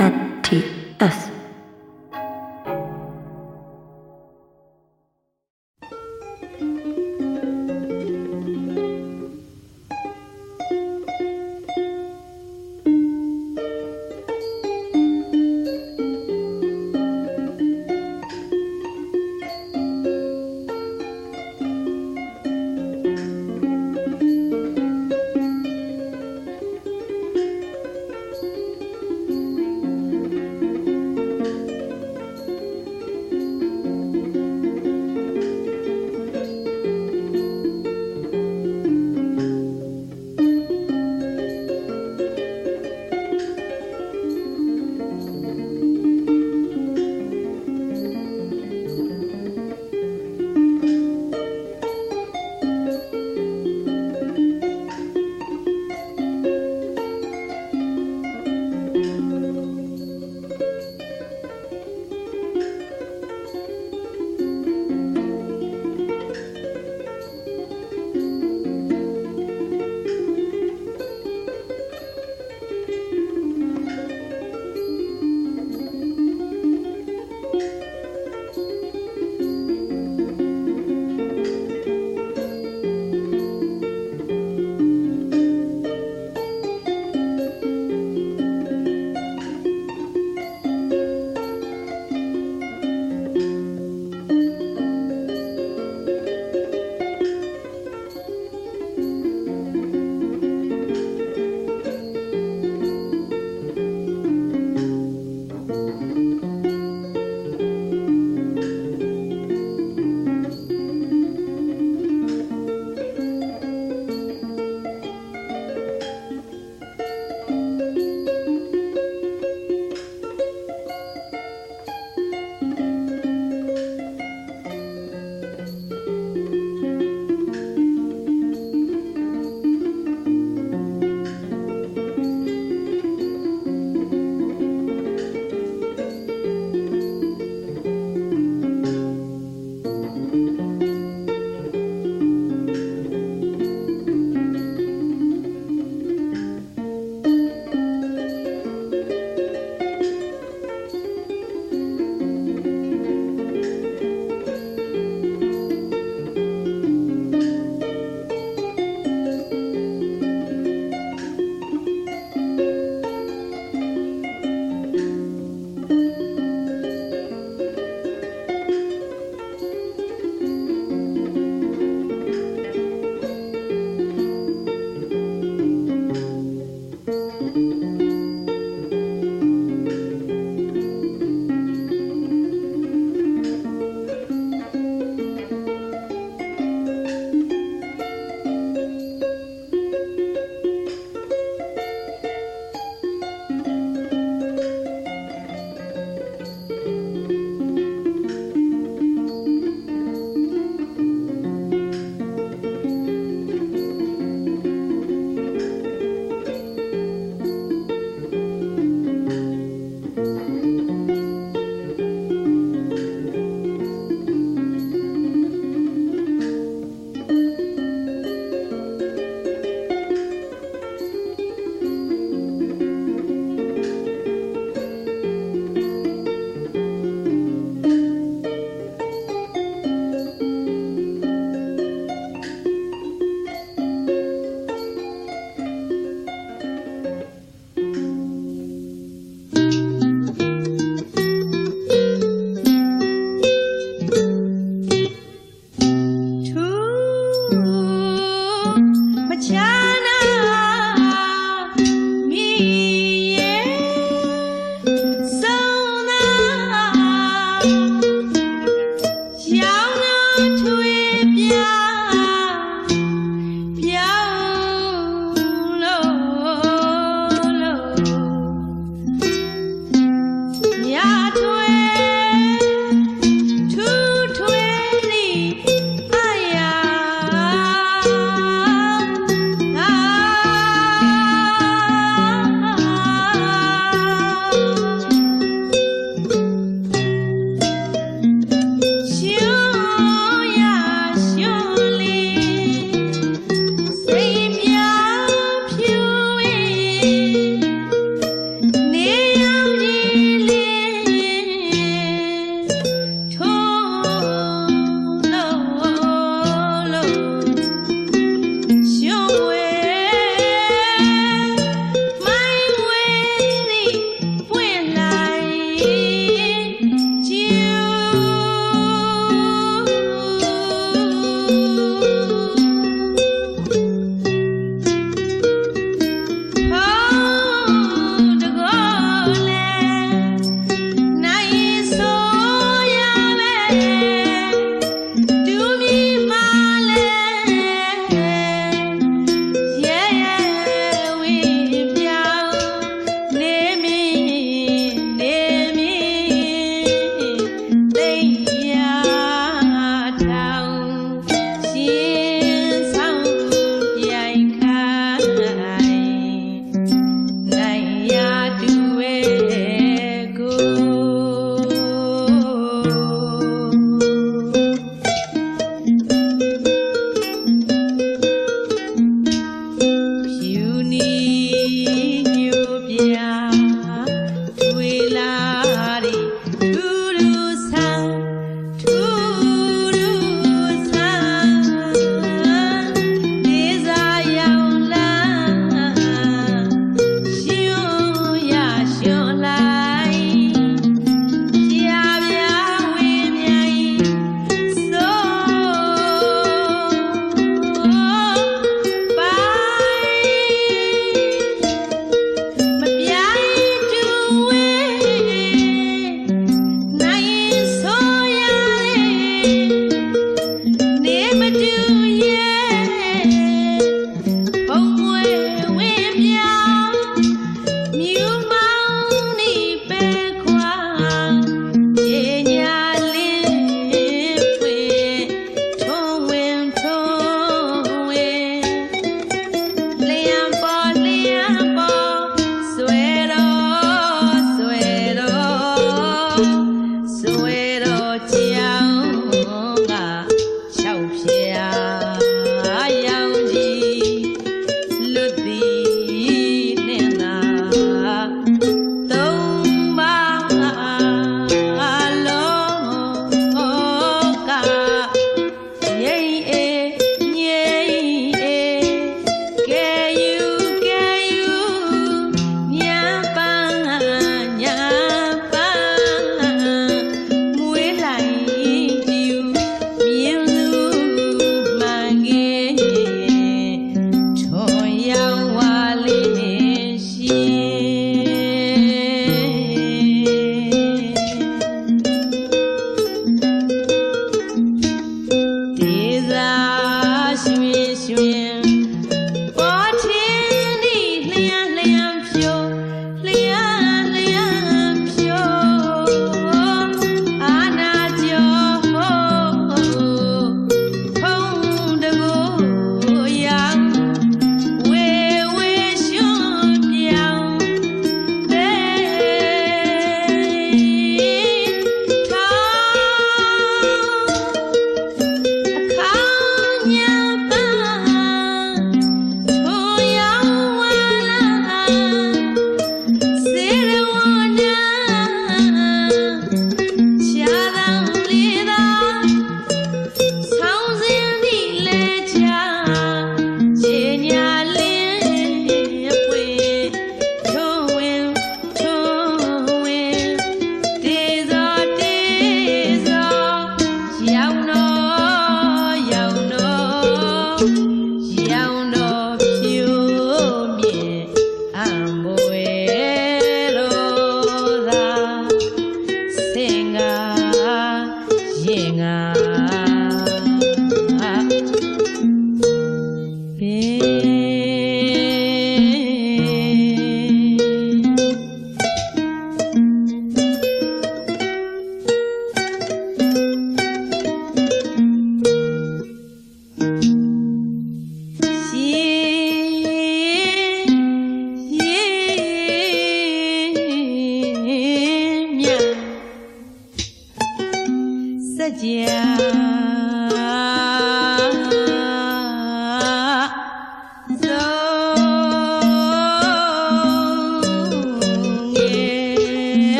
NTS.